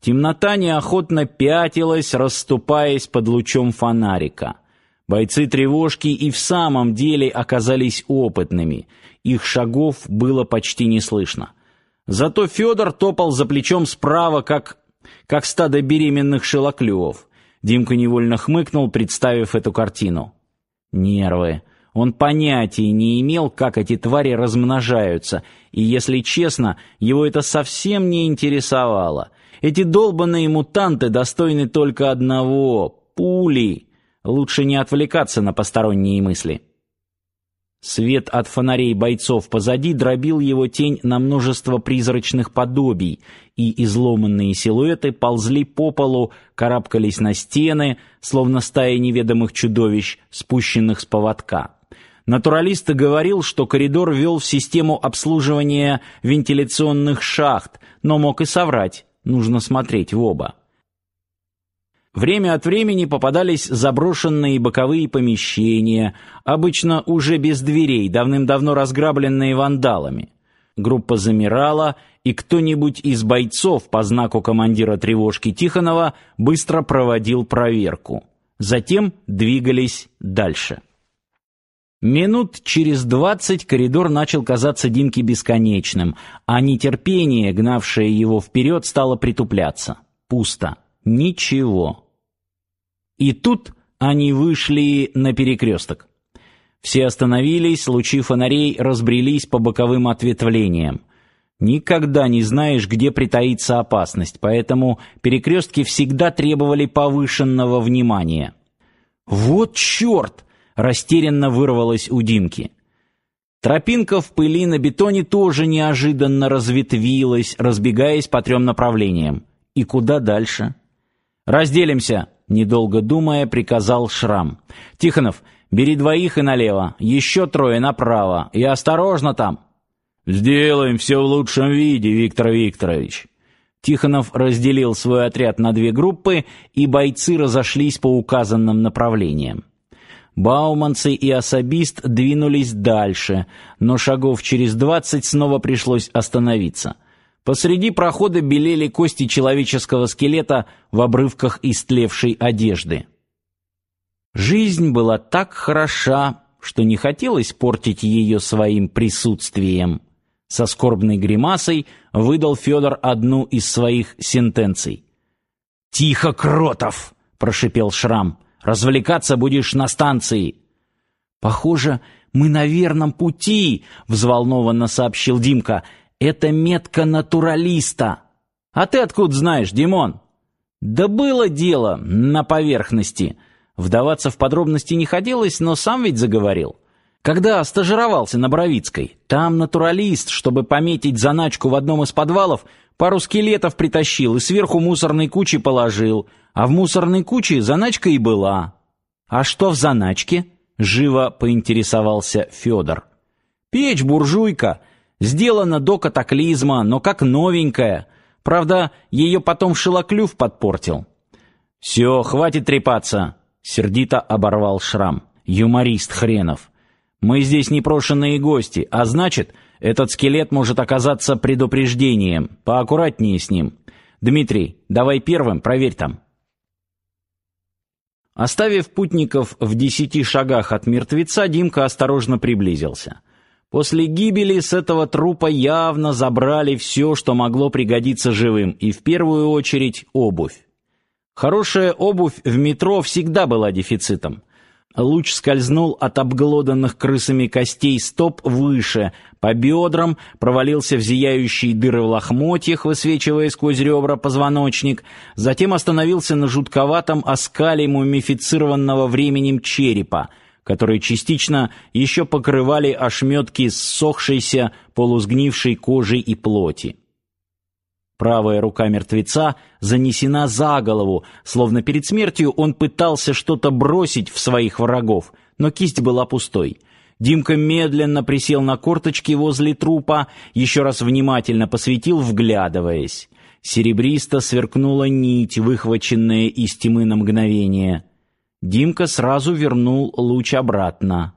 Темнота неохотно пятилась, расступаясь под лучом фонарика. Бойцы тревожки и в самом деле оказались опытными. Их шагов было почти не слышно. Зато Федор топал за плечом справа, как как стадо беременных шелоклювов. Димка невольно хмыкнул, представив эту картину. Нервы. Он понятия не имел, как эти твари размножаются, и, если честно, его это совсем не интересовало. Эти долбанные мутанты достойны только одного — пули. Лучше не отвлекаться на посторонние мысли. Свет от фонарей бойцов позади дробил его тень на множество призрачных подобий, и изломанные силуэты ползли по полу, карабкались на стены, словно стая неведомых чудовищ, спущенных с поводка. Натуралист говорил, что коридор вел в систему обслуживания вентиляционных шахт, но мог и соврать, нужно смотреть в оба. Время от времени попадались заброшенные боковые помещения, обычно уже без дверей, давным-давно разграбленные вандалами. Группа замирала, и кто-нибудь из бойцов по знаку командира тревожки Тихонова быстро проводил проверку. Затем двигались дальше. Минут через двадцать коридор начал казаться Димке бесконечным, а нетерпение, гнавшее его вперед, стало притупляться. Пусто. Ничего. И тут они вышли на перекресток. Все остановились, лучи фонарей разбрелись по боковым ответвлениям. Никогда не знаешь, где притаится опасность, поэтому перекрестки всегда требовали повышенного внимания. Вот чёрт! Растерянно вырвалось у Димки. Тропинка в пыли на бетоне тоже неожиданно разветвилась, разбегаясь по трем направлениям. И куда дальше? Разделимся, недолго думая, приказал Шрам. Тихонов, бери двоих и налево, еще трое направо, и осторожно там. Сделаем все в лучшем виде, Виктор Викторович. Тихонов разделил свой отряд на две группы, и бойцы разошлись по указанным направлениям. Бауманцы и особист двинулись дальше, но шагов через двадцать снова пришлось остановиться. Посреди прохода белели кости человеческого скелета в обрывках истлевшей одежды. Жизнь была так хороша, что не хотелось портить ее своим присутствием. Со скорбной гримасой выдал Федор одну из своих сентенций. «Тихо, Кротов!» — прошипел Шрам. «Развлекаться будешь на станции!» «Похоже, мы на верном пути!» — взволнованно сообщил Димка. Это метка натуралиста. А ты откуда знаешь, Димон? Да было дело на поверхности. Вдаваться в подробности не хотелось, но сам ведь заговорил. Когда стажировался на Боровицкой, там натуралист, чтобы пометить заначку в одном из подвалов, пару скелетов притащил и сверху мусорной кучи положил, а в мусорной куче заначка и была. А что в заначке? живо поинтересовался Федор. Печь-буржуйка, Сделана до катаклизма, но как новенькая. Правда, ее потом шелоклюв подпортил. «Все, хватит трепаться!» — сердито оборвал Шрам. «Юморист хренов! Мы здесь непрошенные гости, а значит, этот скелет может оказаться предупреждением. Поаккуратнее с ним. Дмитрий, давай первым, проверь там». Оставив путников в десяти шагах от мертвеца, Димка осторожно приблизился. После гибели с этого трупа явно забрали все, что могло пригодиться живым, и в первую очередь обувь. Хорошая обувь в метро всегда была дефицитом. Луч скользнул от обглоданных крысами костей стоп выше, по бедрам, провалился в зияющие дыры в лохмотьях, высвечивая сквозь ребра позвоночник, затем остановился на жутковатом оскале мумифицированного временем черепа — которые частично еще покрывали ошметки ссохшейся, полусгнившей кожи и плоти. Правая рука мертвеца занесена за голову, словно перед смертью он пытался что-то бросить в своих врагов, но кисть была пустой. Димка медленно присел на корточки возле трупа, еще раз внимательно посветил, вглядываясь. Серебристо сверкнула нить, выхваченная из тьмы на мгновение. Димка сразу вернул луч обратно.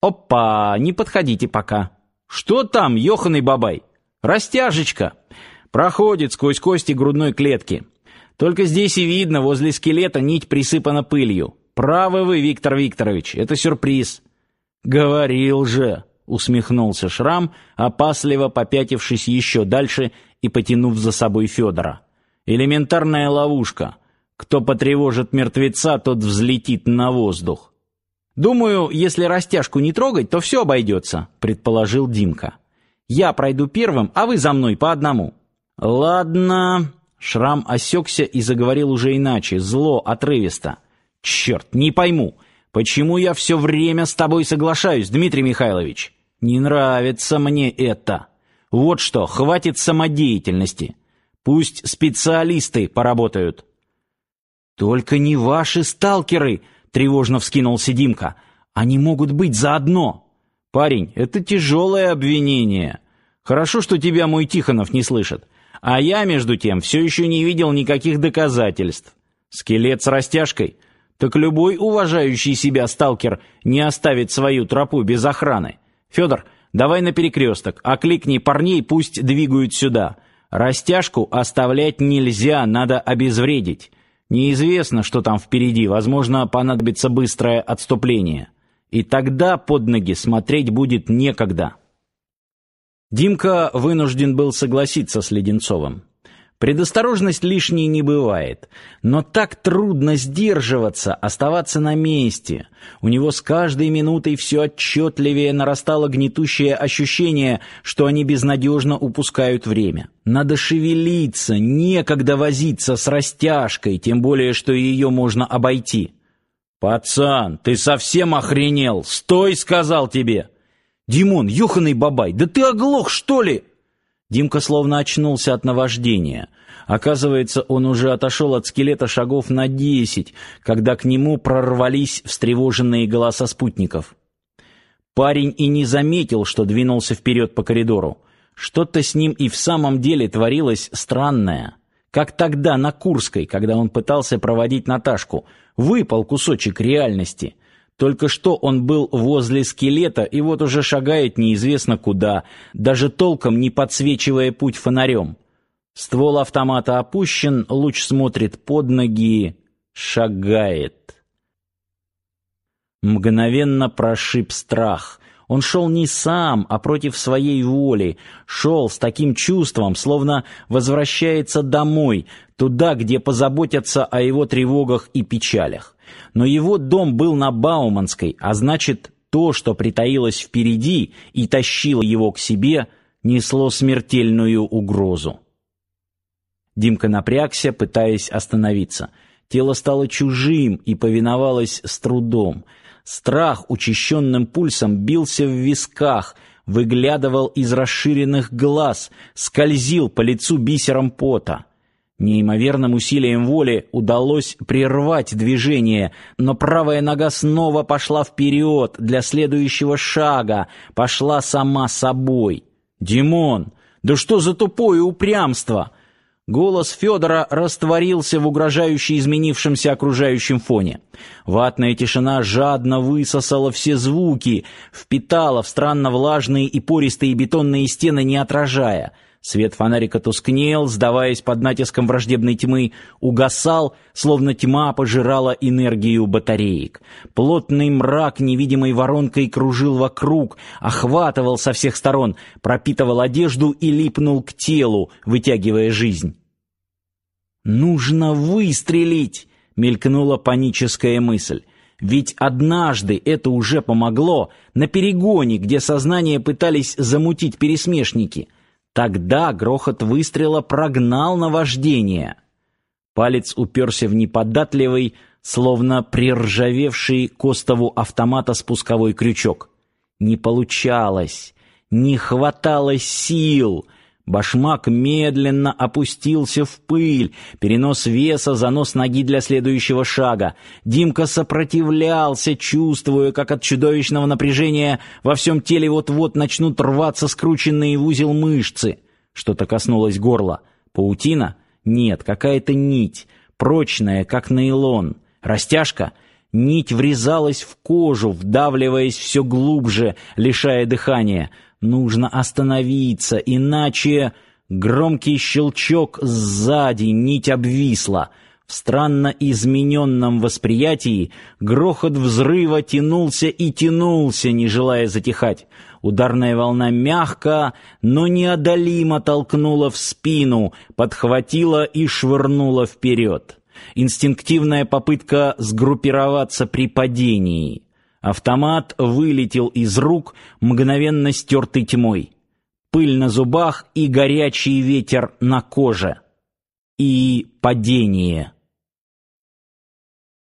Опа, не подходите пока. Что там, ёханый бабай? Растяжечка. Проходит сквозь кости грудной клетки. Только здесь и видно, возле скелета нить присыпана пылью. Правы вы, Виктор Викторович, это сюрприз. Говорил же, усмехнулся Шрам, опасливо попятившись еще дальше и потянув за собой Федора. Элементарная ловушка. Кто потревожит мертвеца, тот взлетит на воздух. Думаю, если растяжку не трогать, то все обойдется, предположил Димка. Я пройду первым, а вы за мной по одному. Ладно. Шрам осекся и заговорил уже иначе, зло, отрывисто. Черт, не пойму, почему я все время с тобой соглашаюсь, Дмитрий Михайлович? Не нравится мне это. Вот что, хватит самодеятельности. Пусть специалисты поработают. Только не ваши сталкеры, тревожно вскинулся Димка. Они могут быть заодно. Парень, это тяжелое обвинение. Хорошо, что тебя мой Тихонов не слышит. А я, между тем, все еще не видел никаких доказательств. Скелет с растяжкой. Так любой уважающий себя сталкер не оставит свою тропу без охраны. Федор, давай на перекресток, окликни парней, пусть двигают сюда. Растяжку оставлять нельзя, надо обезвредить. Неизвестно, что там впереди, возможно, понадобится быстрое отступление. И тогда под ноги смотреть будет некогда. Димка вынужден был согласиться с Леденцовым. Предосторожность лишней не бывает, но так трудно сдерживаться, оставаться на месте. У него с каждой минутой все отчетливее нарастало гнетущее ощущение, что они безнадежно упускают время. Надо шевелиться, некогда возиться с растяжкой, тем более что ее можно обойти. Пацан, ты совсем охренел? Стой, сказал тебе. Димон, ёханый бабай, да ты оглох, что ли? Димка словно очнулся от наваждения. Оказывается, он уже отошел от скелета шагов на десять, когда к нему прорвались встревоженные голоса спутников. Парень и не заметил, что двинулся вперед по коридору. Что-то с ним и в самом деле творилось странное. Как тогда на Курской, когда он пытался проводить Наташку, выпал кусочек реальности — только что он был возле скелета и вот уже шагает неизвестно куда, даже толком не подсвечивая путь фонарем. Ствол автомата опущен, луч смотрит под ноги, шагает. Мгновенно прошиб страх. Он шел не сам, а против своей воли, шел с таким чувством, словно возвращается домой, туда, где позаботятся о его тревогах и печалях. Но его дом был на Бауманской, а значит, то, что притаилось впереди и тащило его к себе, несло смертельную угрозу. Димка напрягся, пытаясь остановиться. Тело стало чужим и повиновалось с трудом. Страх учащенным пульсом бился в висках, выглядывал из расширенных глаз, скользил по лицу бисером пота. Неимоверным усилием воли удалось прервать движение, но правая нога снова пошла вперед для следующего шага, пошла сама собой. «Димон, да что за тупое упрямство!» Голос Федора растворился в угрожающе изменившемся окружающем фоне. Ватная тишина жадно высосала все звуки, впитала в странно влажные и пористые бетонные стены, не отражая — Свет фонарика тускнел, сдаваясь под натиском враждебной тьмы, угасал, словно тьма пожирала энергию батареек. Плотный мрак невидимой воронкой кружил вокруг, охватывал со всех сторон, пропитывал одежду и липнул к телу, вытягивая жизнь. «Нужно выстрелить!» — мелькнула паническая мысль. Ведь однажды это уже помогло на перегоне, где сознание пытались замутить пересмешники — Тогда грохот выстрела прогнал наваждение. Палец уперся в неподатливый, словно приржавевший к остову автомата спусковой крючок. Не получалось, не хватало сил — Башмак медленно опустился в пыль, перенос веса, занос ноги для следующего шага. Димка сопротивлялся, чувствуя, как от чудовищного напряжения во всем теле вот-вот начнут рваться скрученные в узел мышцы. Что-то коснулось горла. Паутина? Нет, какая-то нить, прочная, как нейлон. Растяжка? Нить врезалась в кожу, вдавливаясь все глубже, лишая дыхания — Нужно остановиться, иначе... Громкий щелчок сзади, нить обвисла. В странно измененном восприятии грохот взрыва тянулся и тянулся, не желая затихать. Ударная волна мягко, но неодолимо толкнула в спину, подхватила и швырнула вперед. Инстинктивная попытка сгруппироваться при падении. Автомат вылетел из рук, мгновенно стертый тьмой пыль на зубах и горячий ветер на коже. И падение.